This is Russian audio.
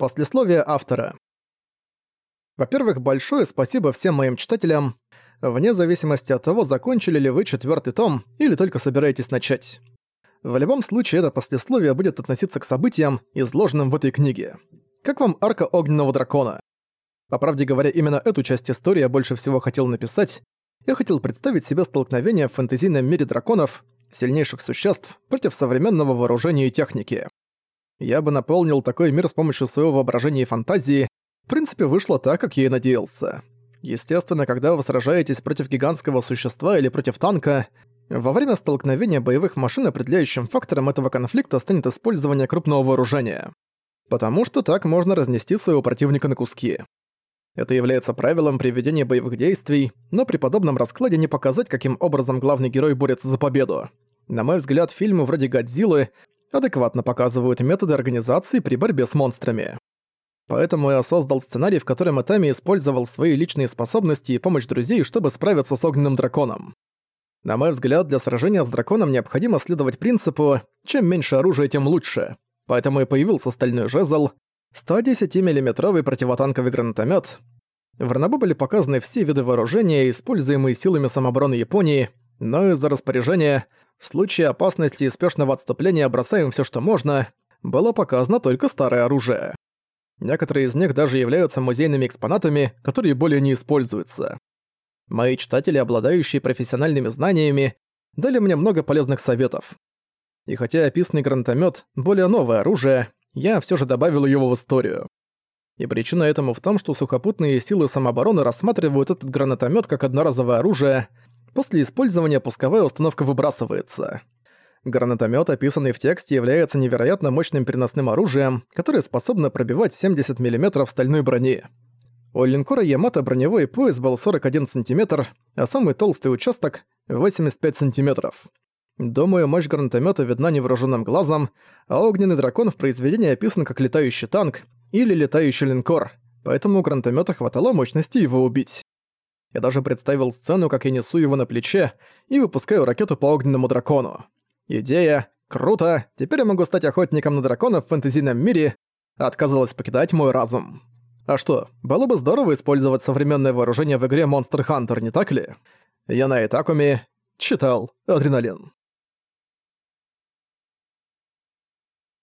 Послесловие автора. Во-первых, большое спасибо всем моим читателям, вне зависимости от того, закончили ли вы четвертый том или только собираетесь начать. В любом случае, это послесловие будет относиться к событиям, изложенным в этой книге. Как вам арка Огненного Дракона? По правде говоря, именно эту часть истории я больше всего хотел написать. Я хотел представить себе столкновение в фэнтезийном мире драконов, сильнейших существ, против современного вооружения и техники. Я бы наполнил такой мир с помощью своего воображения и фантазии. В принципе, вышло так, как я и надеялся. Естественно, когда вы сражаетесь против гигантского существа или против танка, во время столкновения боевых машин определяющим фактором этого конфликта станет использование крупного вооружения. Потому что так можно разнести своего противника на куски. Это является правилом при ведении боевых действий, но при подобном раскладе не показать, каким образом главный герой борется за победу. На мой взгляд, фильмы вроде «Годзиллы» адекватно показывают методы организации при борьбе с монстрами. Поэтому я создал сценарий, в котором Итами использовал свои личные способности и помощь друзей, чтобы справиться с огненным драконом. На мой взгляд, для сражения с драконом необходимо следовать принципу «чем меньше оружия, тем лучше». Поэтому и появился стальной жезл, 110 миллиметровый противотанковый гранатомет. В Ранабу были показаны все виды вооружения, используемые силами самообороны Японии, но из-за распоряжения – в случае опасности и спешного отступления бросаем все, что можно, было показано только старое оружие. Некоторые из них даже являются музейными экспонатами, которые более не используются. Мои читатели, обладающие профессиональными знаниями, дали мне много полезных советов. И хотя описанный гранатомет более новое оружие, я все же добавил его в историю. И причина этому в том, что сухопутные силы самообороны рассматривают этот гранатомет как одноразовое оружие, После использования пусковая установка выбрасывается. Гранатомет, описанный в тексте, является невероятно мощным переносным оружием, которое способно пробивать 70 мм стальной брони. У линкора Ямато броневой пояс был 41 см, а самый толстый участок — 85 см. Думаю, мощь гранатомета видна невооруженным глазом, а огненный дракон в произведении описан как летающий танк или летающий линкор, поэтому гранатомета хватало мощности его убить. Я даже представил сцену, как я несу его на плече и выпускаю ракету по огненному дракону. Идея круто, теперь я могу стать охотником на драконов в фэнтезийном мире, отказалась покидать мой разум. А что, было бы здорово использовать современное вооружение в игре Monster Hunter, не так ли? Я на Итакуме читал «Адреналин».